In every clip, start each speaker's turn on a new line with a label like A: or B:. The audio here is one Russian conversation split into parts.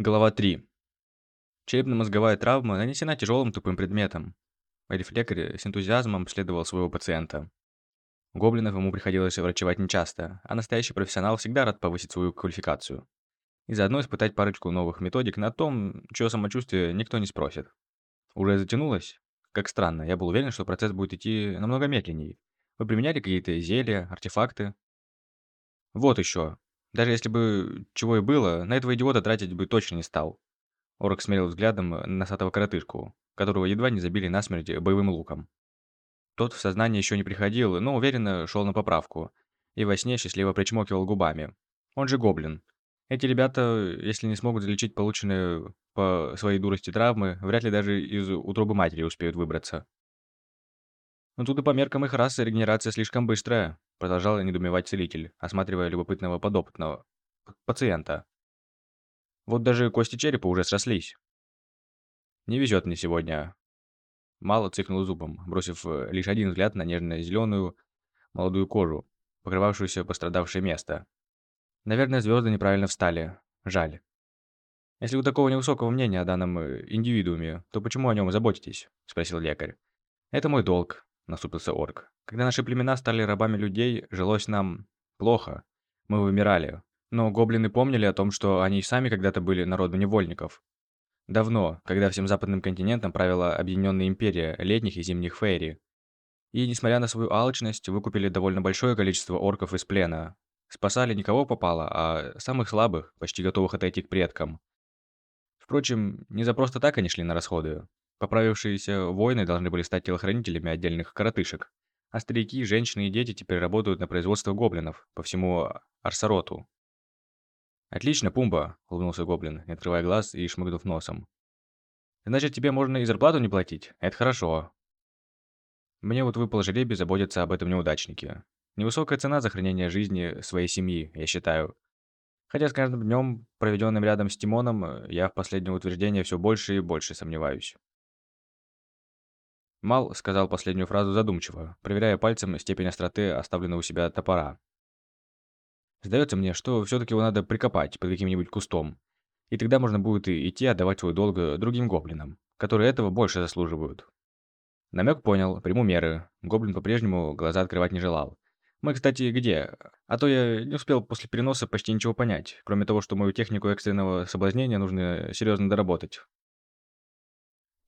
A: Глава 3. Черепно-мозговая травма нанесена тяжелым тупым предметом. Эльф-лекарь с энтузиазмом обследовал своего пациента. Гоблинов ему приходилось врачевать нечасто, а настоящий профессионал всегда рад повысить свою квалификацию. И заодно испытать парочку новых методик на том, чье самочувствие никто не спросит. Уже затянулось? Как странно, я был уверен, что процесс будет идти намного медленнее. Вы применяли какие-то зелья, артефакты? Вот еще. Даже если бы чего и было, на этого идиота тратить бы точно не стал. Орк смерил взглядом носатого коротышку, которого едва не забили насмерть боевым луком. Тот в сознание еще не приходил, но уверенно шел на поправку. И во сне счастливо причмокивал губами. Он же гоблин. Эти ребята, если не смогут залечить полученные по своей дурости травмы, вряд ли даже из утробы матери успеют выбраться. Но тут и по меркам их расы регенерация слишком быстрая, продолжал недоумевать целитель, осматривая любопытного подопытного пациента. Вот даже кости черепа уже срослись. Не везет мне сегодня. Мало цикнул зубом, бросив э, лишь один взгляд на нежно-зеленую молодую кожу, покрывавшуюся пострадавшее место. Наверное, звезды неправильно встали. Жаль. Если у такого невысокого мнения о данном э, индивидууме, то почему о нем заботитесь? Спросил лекарь. Это мой долг, насупился орк. Когда наши племена стали рабами людей, жилось нам плохо. Мы вымирали. Но гоблины помнили о том, что они и сами когда-то были народом невольников. Давно, когда всем западным континентом правила объединенная империя летних и зимних фейри. И, несмотря на свою алчность, выкупили довольно большое количество орков из плена. Спасали никого попало, а самых слабых, почти готовых отойти к предкам. Впрочем, не за просто так они шли на расходы. Поправившиеся воины должны были стать телохранителями отдельных коротышек, а старики, женщины и дети теперь работают на производство гоблинов по всему Арсароту. «Отлично, Пумба», — улыбнулся гоблин, не открывая глаз и шмыгнув носом. «Значит, тебе можно и зарплату не платить? Это хорошо». Мне вот выпал жребий заботиться об этом неудачнике. Невысокая цена за хранение жизни своей семьи, я считаю. Хотя с каждым днем, проведенным рядом с Тимоном, я в последнее утверждение все больше и больше сомневаюсь. Мал сказал последнюю фразу задумчиво, проверяя пальцем степень остроты оставленного у себя топора. Сдается мне, что все-таки его надо прикопать под каким-нибудь кустом. И тогда можно будет и идти отдавать свой долг другим гоблинам, которые этого больше заслуживают. Намек понял, приму меры. Гоблин по-прежнему глаза открывать не желал. Мы, кстати, где? А то я не успел после переноса почти ничего понять, кроме того, что мою технику экстренного соблазнения нужно серьезно доработать.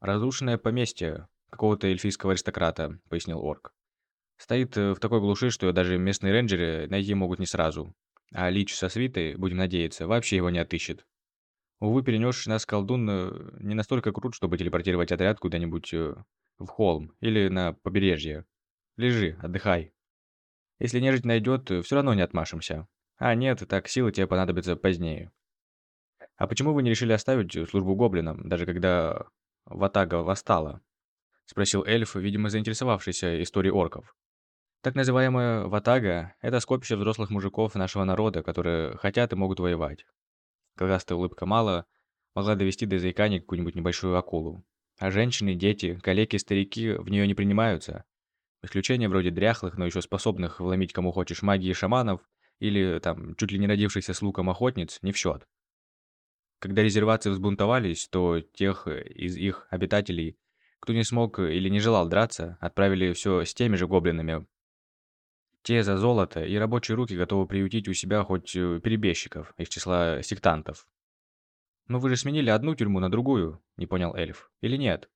A: Разрушенное поместье, какого-то эльфийского аристократа», — пояснил орк. «Стоит э, в такой глуши, что даже местные рейнджеры найти могут не сразу. А Лич со свитой, будем надеяться, вообще его не отыщет. Увы, перенесший нас колдун э, не настолько крут, чтобы телепортировать отряд куда-нибудь э, в холм или на побережье. Лежи, отдыхай. Если нежить найдет, все равно не отмашемся. А нет, так силы тебе понадобятся позднее. А почему вы не решили оставить службу гоблинам, даже когда Ватага восстала? Спросил эльф, видимо, заинтересовавшийся историей орков. Так называемая ватага – это скопище взрослых мужиков нашего народа, которые хотят и могут воевать. Клыкастая улыбка мало могла довести до заикания какую-нибудь небольшую акулу. А женщины, дети, калеки, старики в нее не принимаются. Исключения вроде дряхлых, но еще способных вломить кому хочешь магии шаманов или там чуть ли не родившихся с луком охотниц не в счет. Когда резервации взбунтовались, то тех из их обитателей кто не смог или не желал драться, отправили все с теми же гоблинами. Те за золото и рабочие руки готовы приютить у себя хоть э, перебежчиков из числа сектантов. «Но вы же сменили одну тюрьму на другую», — не понял эльф. «Или нет?»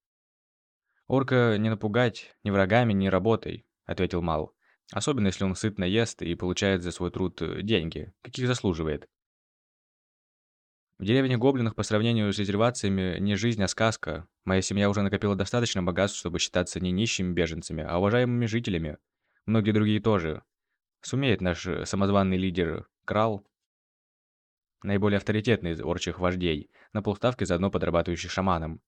A: «Орка не напугать ни врагами, ни работой», — ответил Мал. «Особенно, если он сытно ест и получает за свой труд э, деньги, каких заслуживает. В деревне гоблинах по сравнению с резервациями не жизнь, а сказка. Моя семья уже накопила достаточно богатств, чтобы считаться не нищими беженцами, а уважаемыми жителями. Многие другие тоже. Сумеет наш самозванный лидер Крал, наиболее авторитетный из орчих вождей, на полставки заодно подрабатывающий шаманом.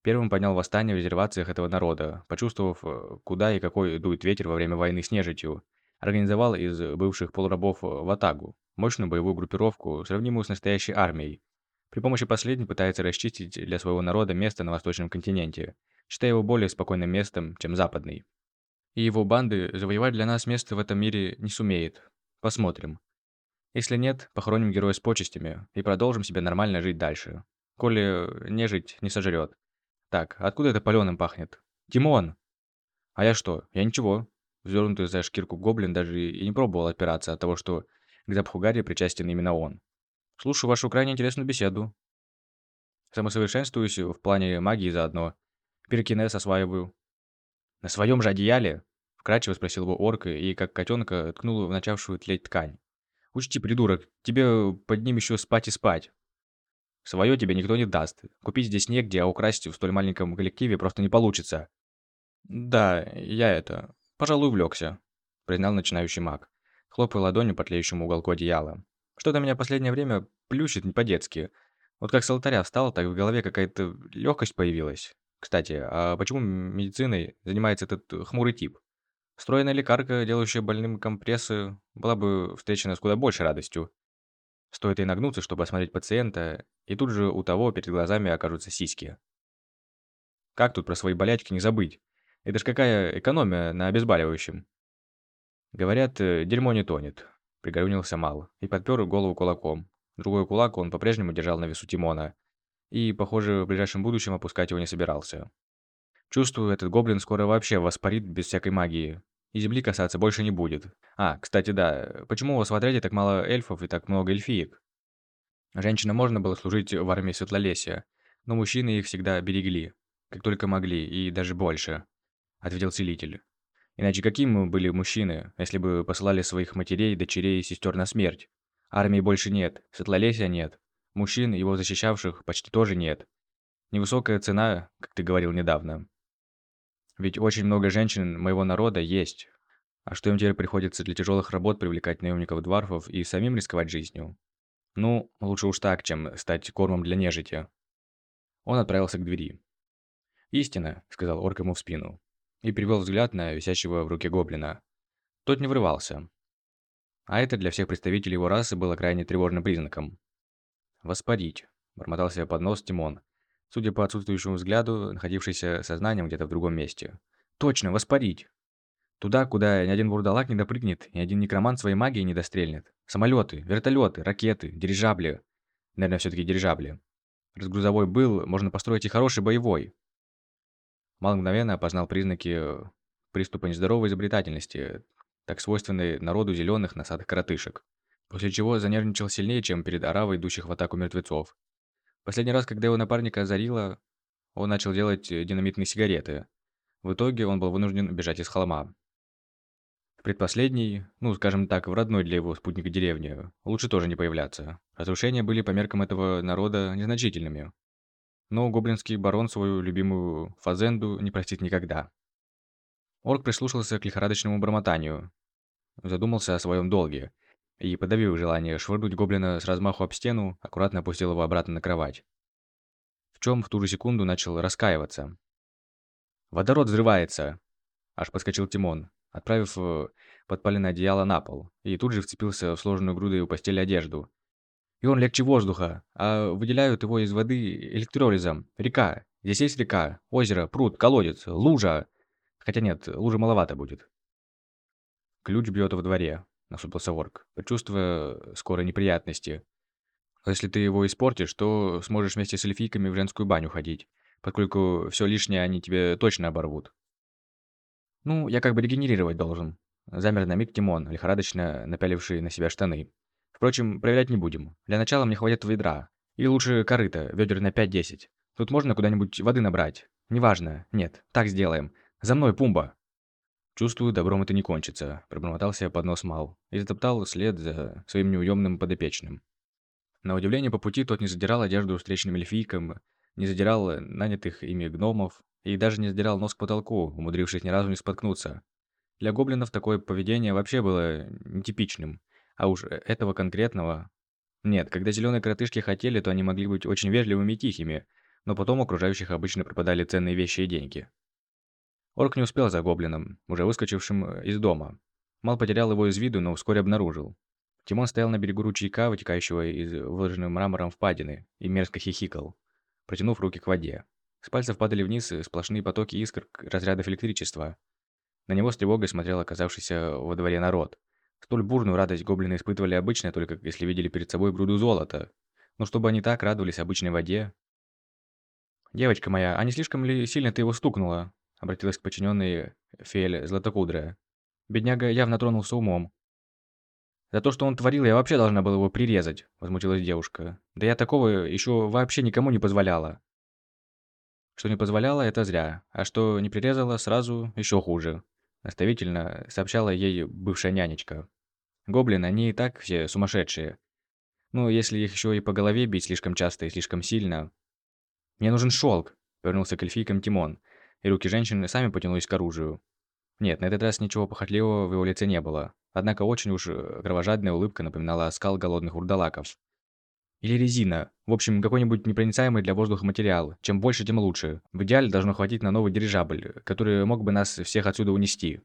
A: Первым поднял восстание в резервациях этого народа, почувствовав, куда и какой дует ветер во время войны с нежитью. Организовал из бывших полурабов Ватагу, мощную боевую группировку, сравнимую с настоящей армией. При помощи последней пытается расчистить для своего народа место на восточном континенте, считая его более спокойным местом, чем западный. И его банды завоевать для нас место в этом мире не сумеет. Посмотрим. Если нет, похороним героя с почестями и продолжим себе нормально жить дальше. Коли не жить не сожрет. Так, откуда это паленым пахнет? Тимон! А я что? Я ничего. Взвернутый за шкирку гоблин даже и не пробовал опираться от того, что к запаху Гарри причастен именно он. Слушаю вашу крайне интересную беседу. Самосовершенствуюсь в плане магии заодно. Пирокинез осваиваю. На своем же одеяле? Вкратчиво спросил его орк и, как котенка, ткнул в начавшую тлеть ткань. Учти, придурок, тебе под ним еще спать и спать. Свое тебе никто не даст. Купить здесь негде, а украсть в столь маленьком коллективе просто не получится. Да, я это... Пожалуй, увлекся, признал начинающий маг, хлопая ладонью по тлеющему уголку одеяла. Что-то меня последнее время плющит не по-детски. Вот как с алтаря встал, так в голове какая-то легкость появилась. Кстати, а почему медициной занимается этот хмурый тип? Стройная лекарка, делающая больным компрессы, была бы встречена с куда большей радостью. Стоит ей нагнуться, чтобы осмотреть пациента, и тут же у того перед глазами окажутся сиськи. Как тут про свои болячки не забыть? Это ж какая экономия на обезболивающем. Говорят, э, дерьмо не тонет. Пригорюнился Мал и подпер голову кулаком. Другой кулак он по-прежнему держал на весу Тимона. И, похоже, в ближайшем будущем опускать его не собирался. Чувствую, этот гоблин скоро вообще воспарит без всякой магии. И земли касаться больше не будет. А, кстати, да, почему у вас в отряде так мало эльфов и так много эльфиек? Женщинам можно было служить в армии Светлолесия, но мужчины их всегда берегли, как только могли, и даже больше, ответил целитель. Иначе какими мы были мужчины, если бы посылали своих матерей, дочерей и сестер на смерть? Армии больше нет, Светлолесия нет, мужчин, его защищавших, почти тоже нет. Невысокая цена, как ты говорил недавно. Ведь очень много женщин моего народа есть. А что им теперь приходится для тяжелых работ привлекать наемников-дварфов и самим рисковать жизнью? Ну, лучше уж так, чем стать кормом для нежити. Он отправился к двери. «Истина», — сказал орк ему в спину, и перевел взгляд на висящего в руке гоблина. Тот не врывался. А это для всех представителей его расы было крайне тревожным признаком. «Воспарить», — бормотал себе под нос Тимон, судя по отсутствующему взгляду, находившийся сознанием где-то в другом месте. «Точно, воспарить!» Туда, куда ни один вурдалак не допрыгнет, ни один некромант своей магией не дострельнет. Самолеты, вертолеты, ракеты, дирижабли. Наверное, все-таки дирижабли. Разгрузовой был, можно построить и хороший боевой. Мал мгновенно опознал признаки э, приступа нездоровой изобретательности, так свойственной народу зеленых носатых коротышек. После чего занервничал сильнее, чем перед оравой идущих в атаку мертвецов. Последний раз, когда его напарника озарило, он начал делать э, динамитные сигареты. В итоге он был вынужден бежать из холма. В предпоследней, ну, скажем так, в родной для его спутника деревне, лучше тоже не появляться. Разрушения были по меркам этого народа незначительными. Но гоблинский барон свою любимую фазенду не простит никогда. Орк прислушался к лихорадочному бормотанию. Задумался о своем долге и, подавив желание швырнуть гоблина с размаху об стену, аккуратно опустил его обратно на кровать. В чем в ту же секунду начал раскаиваться. «Водород взрывается!» Аж подскочил Тимон, отправив э, подпаленное одеяло на пол, и тут же вцепился в сложенную грудой у постели одежду. «И он легче воздуха, а выделяют его из воды электролизом. Река. Здесь есть река, озеро, пруд, колодец, лужа. Хотя нет, лужи маловато будет». Ключ бьет во дворе насупился Ворк, предчувствуя скорые неприятности. «Если ты его испортишь, то сможешь вместе с эльфийками в женскую баню ходить, поскольку все лишнее они тебе точно оборвут». «Ну, я как бы регенерировать должен», — замер на миг Тимон, лихорадочно напяливший на себя штаны. «Впрочем, проверять не будем. Для начала мне хватит ведра. Или лучше корыта, ведер на 5-10. Тут можно куда-нибудь воды набрать. Неважно. Нет, так сделаем. За мной, Пумба!» «Чувствую, добром это не кончится», – пробормотал себе под нос Мал и затоптал след за своим неуемным подопечным. На удивление по пути тот не задирал одежду встречным эльфийкам, не задирал нанятых ими гномов и даже не задирал нос к потолку, умудрившись ни разу не споткнуться. Для гоблинов такое поведение вообще было нетипичным, а уж этого конкретного... Нет, когда зеленые коротышки хотели, то они могли быть очень вежливыми и тихими, но потом окружающих обычно пропадали ценные вещи и деньги. Орк не успел за гоблином, уже выскочившим э, из дома. Мал потерял его из виду, но вскоре обнаружил. Тимон стоял на берегу ручейка, вытекающего из выложенной мрамором впадины, и мерзко хихикал, протянув руки к воде. С пальцев падали вниз сплошные потоки искр разрядов электричества. На него с тревогой смотрел оказавшийся во дворе народ. Столь бурную радость гоблины испытывали обычно, только если видели перед собой груду золота. Но чтобы они так радовались обычной воде... «Девочка моя, а не слишком ли сильно ты его стукнула?» Обратилась к подчиненной Фиэль Златокудрая. Бедняга явно тронулся умом. «За то, что он творил, я вообще должна была его прирезать», – возмутилась девушка. «Да я такого еще вообще никому не позволяла». Что не позволяла, это зря, а что не прирезала, сразу еще хуже. Наставительно сообщала ей бывшая нянечка. Гоблины, они и так все сумасшедшие. Ну, если их еще и по голове бить слишком часто и слишком сильно. «Мне нужен шелк», – вернулся к эльфийкам Тимон, и руки женщины сами потянулись к оружию. Нет, на этот раз ничего похотливого в его лице не было. Однако очень уж кровожадная улыбка напоминала оскал голодных урдалаков. Или резина. В общем, какой-нибудь непроницаемый для воздуха материал. Чем больше, тем лучше. В идеале должно хватить на новый дирижабль, который мог бы нас всех отсюда унести.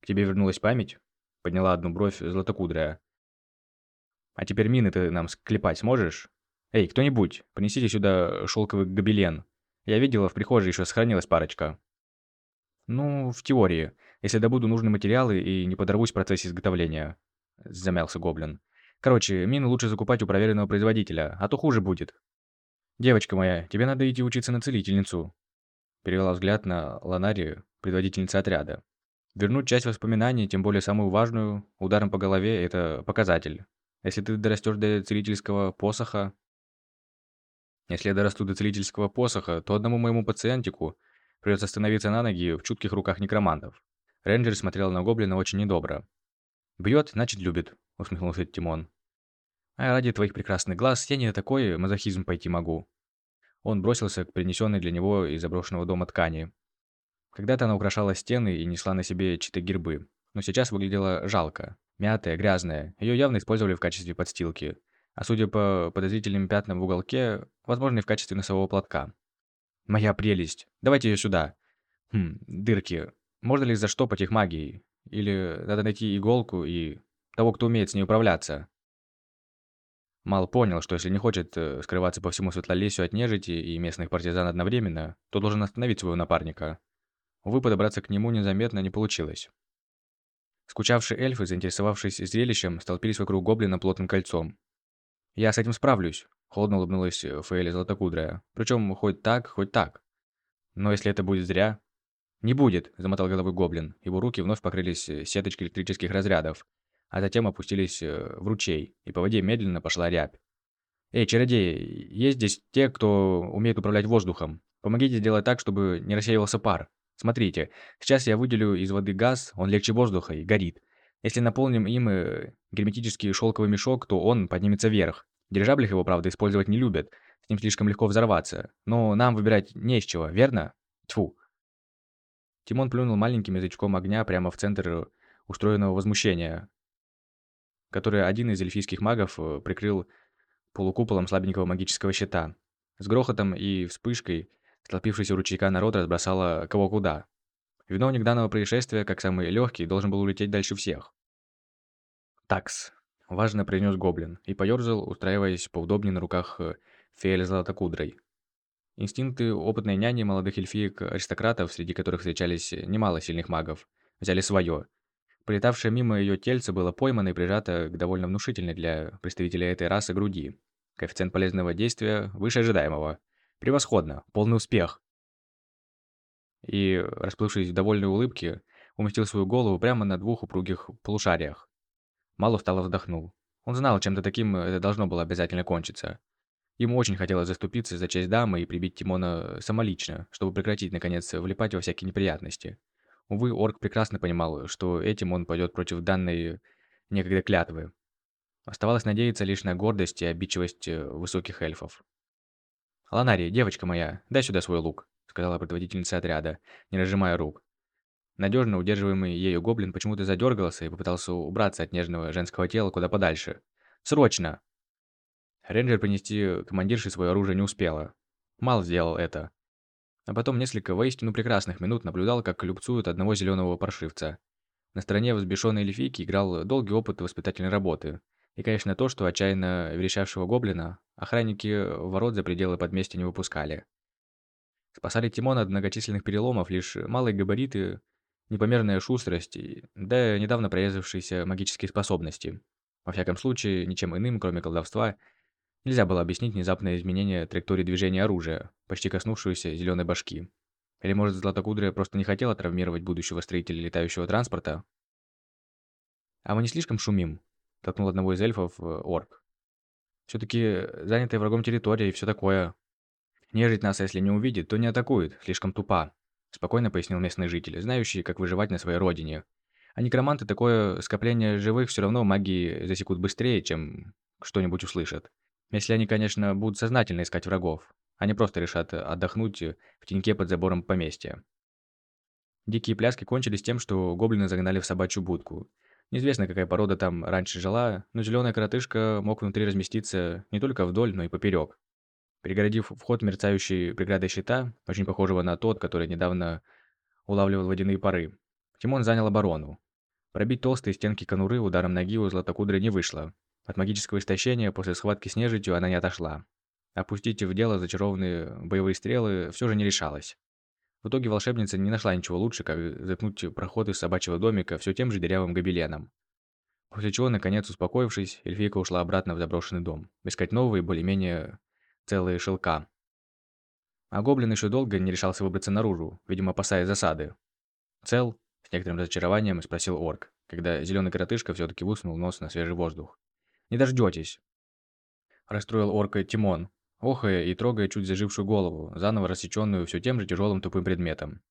A: К тебе вернулась память? Подняла одну бровь златокудрая. А теперь мины ты нам склепать сможешь? Эй, кто-нибудь, принесите сюда шелковый гобелен. Я видела, в прихожей еще сохранилась парочка. Ну, в теории, если добуду нужные материалы и не подорвусь в процессе изготовления. Замялся гоблин. Короче, мины лучше закупать у проверенного производителя, а то хуже будет. Девочка моя, тебе надо идти учиться на целительницу. Перевела взгляд на Ланари, предводительница отряда. Вернуть часть воспоминаний, тем более самую важную, ударом по голове – это показатель. Если ты дорастешь до целительского посоха... Если я дорасту до целительского посоха, то одному моему пациентику придется становиться на ноги в чутких руках некромантов. Рейнджер смотрел на гоблина очень недобро. «Бьет, значит любит», — усмехнулся Тимон. «А ради твоих прекрасных глаз я не на такой мазохизм пойти могу». Он бросился к принесенной для него из заброшенного дома ткани. Когда-то она украшала стены и несла на себе чьи-то гербы, но сейчас выглядела жалко. Мятая, грязная, ее явно использовали в качестве подстилки, а судя по подозрительным пятнам в уголке, возможно, и в качестве носового платка. «Моя прелесть! Давайте ее сюда!» «Хм, дырки. Можно ли заштопать их магией? Или надо найти иголку и того, кто умеет с ней управляться. Мал понял, что если не хочет э, скрываться по всему Светлолесью от нежити и местных партизан одновременно, то должен остановить своего напарника. Увы, подобраться к нему незаметно не получилось. Скучавшие эльфы, заинтересовавшись зрелищем, столпились вокруг гоблина плотным кольцом. «Я с этим справлюсь», — холодно улыбнулась Фейли Золотокудрая. «Причем хоть так, хоть так. Но если это будет зря...» «Не будет», — замотал головой гоблин. Его руки вновь покрылись э, сеточкой электрических разрядов, а затем опустились э, в ручей, и по воде медленно пошла рябь. «Эй, чародеи, есть здесь те, кто умеет управлять воздухом. Помогите сделать так, чтобы не рассеивался пар. Смотрите, сейчас я выделю из воды газ, он легче воздуха и горит. Если наполним им э, герметический шелковый мешок, то он поднимется вверх. Дирижаблих его, правда, использовать не любят, с ним слишком легко взорваться. Но нам выбирать не из чего, верно? Тьфу. Тимон плюнул маленьким язычком огня прямо в центр устроенного возмущения, который один из эльфийских магов э, прикрыл полукуполом слабенького магического щита. С грохотом и вспышкой столпившийся ручейка народ разбросало кого куда. Виновник данного происшествия, как самый легкий, должен был улететь дальше всех. «Такс», – важно принес гоблин и поерзал, устраиваясь поудобнее на руках э, Фиэль Златокудрой. Инстинкты опытной няни молодых эльфиек-аристократов, среди которых встречались немало сильных магов, взяли свое – Прилетавшее мимо ее тельце было поймано и прижато к довольно внушительной для представителя этой расы груди. Коэффициент полезного действия выше ожидаемого. Превосходно, полный успех. И, расплывшись в довольной улыбке, уместил свою голову прямо на двух упругих полушариях. Мало устало вздохнул. Он знал, чем-то таким это должно было обязательно кончиться. Ему очень хотелось заступиться за честь дамы и прибить Тимона самолично, чтобы прекратить, наконец, влипать во всякие неприятности. Увы, орк прекрасно понимал, что этим он пойдет против данной некогда клятвы. Оставалось надеяться лишь на гордость и обидчивость э, высоких эльфов. «Ланари, девочка моя, дай сюда свой лук», — сказала предводительница отряда, не разжимая рук. Надежно удерживаемый ею гоблин почему-то задергался и попытался убраться от нежного женского тела куда подальше. «Срочно!» Рейнджер принести командирше свое оружие не успела. Мал сделал это. А потом несколько воистину прекрасных минут наблюдал, как любцуют одного зеленого паршивца. На стороне взбешенной эльфийки играл долгий опыт воспитательной работы. И, конечно, то, что отчаянно верещавшего гоблина охранники ворот за пределы подместья не выпускали. Спасали Тимона от многочисленных переломов лишь малые габариты непомерная шустрость, да недавно прорезавшиеся магические способности. Во всяком случае, ничем иным, кроме колдовства, нельзя было объяснить внезапное изменение траектории движения оружия, почти коснувшуюся зеленой башки. Или, может, Златокудрая просто не хотела травмировать будущего строителя летающего транспорта? «А мы не слишком шумим?» – толкнул одного из эльфов орк. «Все-таки занятая врагом территория и все такое. Нежить нас, если не увидит, то не атакует, слишком тупа», – спокойно пояснил местный житель, знающий, как выживать на своей родине. А некроманты такое скопление живых все равно магии засекут быстрее, чем что-нибудь услышат. Если они, конечно, будут сознательно искать врагов. Они просто решат отдохнуть в теньке под забором поместья. Дикие пляски кончились тем, что гоблины загнали в собачью будку. Неизвестно, какая порода там раньше жила, но зеленая коротышка мог внутри разместиться не только вдоль, но и поперек. Перегородив вход мерцающей преградой щита, очень похожего на тот, который недавно улавливал водяные пары, Тимон занял оборону. Пробить толстые стенки конуры ударом ноги у Златокудры не вышло. От магического истощения после схватки с нежитью она не отошла. Опустить в дело зачарованные боевые стрелы все же не решалась. В итоге волшебница не нашла ничего лучше, как заткнуть проход из собачьего домика все тем же дырявым гобеленом. После чего, наконец успокоившись, эльфийка ушла обратно в заброшенный дом, искать новые, более-менее целые шелка. А гоблин еще долго не решался выбраться наружу, видимо, опасаясь засады. «Цел?» – с некоторым разочарованием спросил орк, когда зеленый коротышка все-таки высунул нос на свежий воздух. «Не дождетесь!» Расстроил орка Тимон, охая и трогая чуть зажившую голову, заново рассеченную все тем же тяжелым тупым предметом.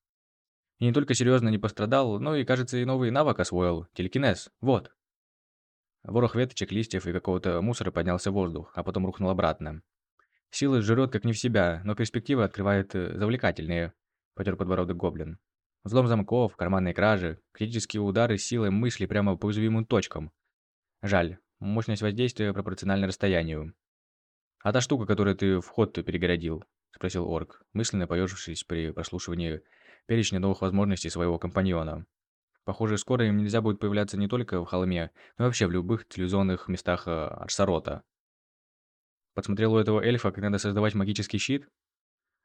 A: И не только серьезно не пострадал, но и, кажется, и новый навык освоил – телекинез. Вот. Ворох веточек, листьев и какого-то мусора поднялся в воздух, а потом рухнул обратно. Силы жрет как не в себя, но перспективы открывает э, завлекательные, потер подбородок гоблин. Взлом замков, карманные кражи, критические удары силой мысли прямо по уязвимым точкам. Жаль, мощность воздействия пропорциональна расстоянию. «А та штука, которую ты вход перегородил?» – спросил орк, мысленно поежившись при прослушивании перечня новых возможностей своего компаньона. Похоже, скоро им нельзя будет появляться не только в холме, но вообще в любых телевизионных местах э, Арсарота. Подсмотрел у этого эльфа, как надо создавать магический щит?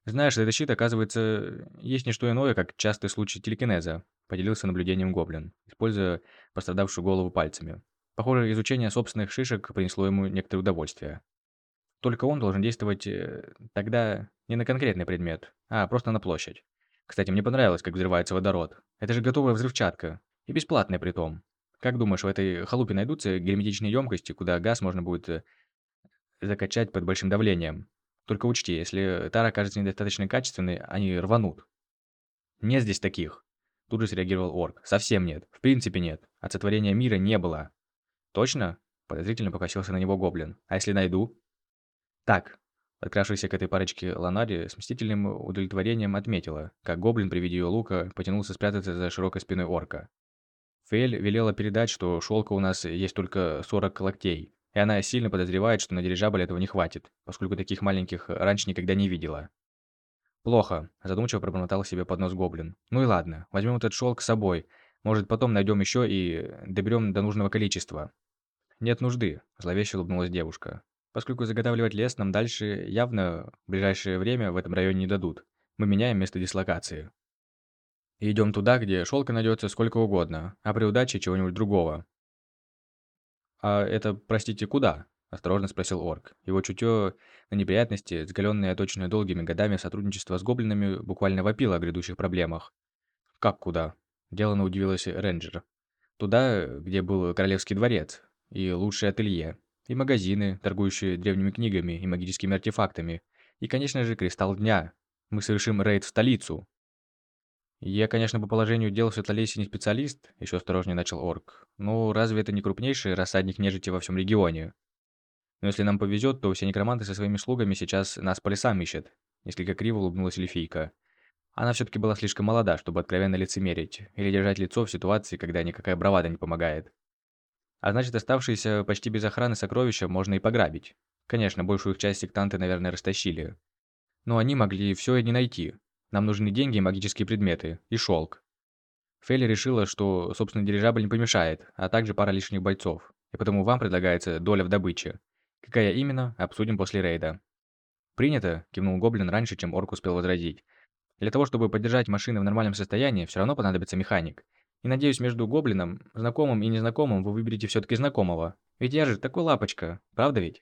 A: Знаешь, этот щит, оказывается, есть не что иное, как частый случай телекинеза, поделился наблюдением гоблин, используя пострадавшую голову пальцами. Похоже, изучение собственных шишек принесло ему некоторое удовольствие. Только он должен действовать э, тогда не на конкретный предмет, а просто на площадь. Кстати, мне понравилось, как взрывается водород. Это же готовая взрывчатка. И бесплатная при том. Как думаешь, в этой халупе найдутся герметичные емкости, куда газ можно будет э, закачать под большим давлением? Только учти, если тара окажется недостаточно качественной, они рванут. Нет здесь таких. Тут же среагировал орк. Совсем нет. В принципе нет. От сотворения мира не было. Точно? Подозрительно покосился на него гоблин. А если найду? Так, Подкравшаяся к этой парочке Ланари с мстительным удовлетворением отметила, как гоблин при виде ее лука потянулся спрятаться за широкой спиной орка. Фейль велела передать, что шелка у нас есть только 40 локтей, и она сильно подозревает, что на дирижабль этого не хватит, поскольку таких маленьких раньше никогда не видела. «Плохо», – задумчиво пробормотал себе под нос гоблин. «Ну и ладно, возьмем этот шелк с собой. Может, потом найдем еще и доберем до нужного количества». «Нет нужды», – зловеще улыбнулась девушка поскольку заготавливать лес нам дальше явно в ближайшее время в этом районе не дадут. Мы меняем место дислокации. Идем туда, где шелка найдется сколько угодно, а при удаче чего-нибудь другого. «А это, простите, куда?» – осторожно спросил Орк. Его чутье на неприятности, сгаленное и оточенное долгими годами сотрудничества с гоблинами, буквально вопило о грядущих проблемах. «Как куда?» – делано удивилась рейнджер. «Туда, где был королевский дворец и лучшее ателье. И магазины, торгующие древними книгами и магическими артефактами. И, конечно же, Кристалл Дня. Мы совершим рейд в столицу. Я, конечно, по положению дел в Светлолесье не специалист, еще осторожнее начал Орк. Но разве это не крупнейший рассадник нежити во всем регионе? Но если нам повезет, то все некроманты со своими слугами сейчас нас по лесам ищут. Несколько криво улыбнулась эльфийка. Она все-таки была слишком молода, чтобы откровенно лицемерить, или держать лицо в ситуации, когда никакая бравада не помогает. А значит, оставшиеся почти без охраны сокровища можно и пограбить. Конечно, большую их часть сектанты, наверное, растащили. Но они могли все и не найти. Нам нужны деньги и магические предметы. И шелк. Фелли решила, что, собственно, дирижабль не помешает, а также пара лишних бойцов. И потому вам предлагается доля в добыче. Какая именно, обсудим после рейда. «Принято», – кивнул Гоблин раньше, чем Орк успел возразить. Для того, чтобы поддержать машины в нормальном состоянии, все равно понадобится механик. И надеюсь, между гоблином, знакомым и незнакомым вы выберете все-таки знакомого. Ведь я же такой лапочка, правда ведь?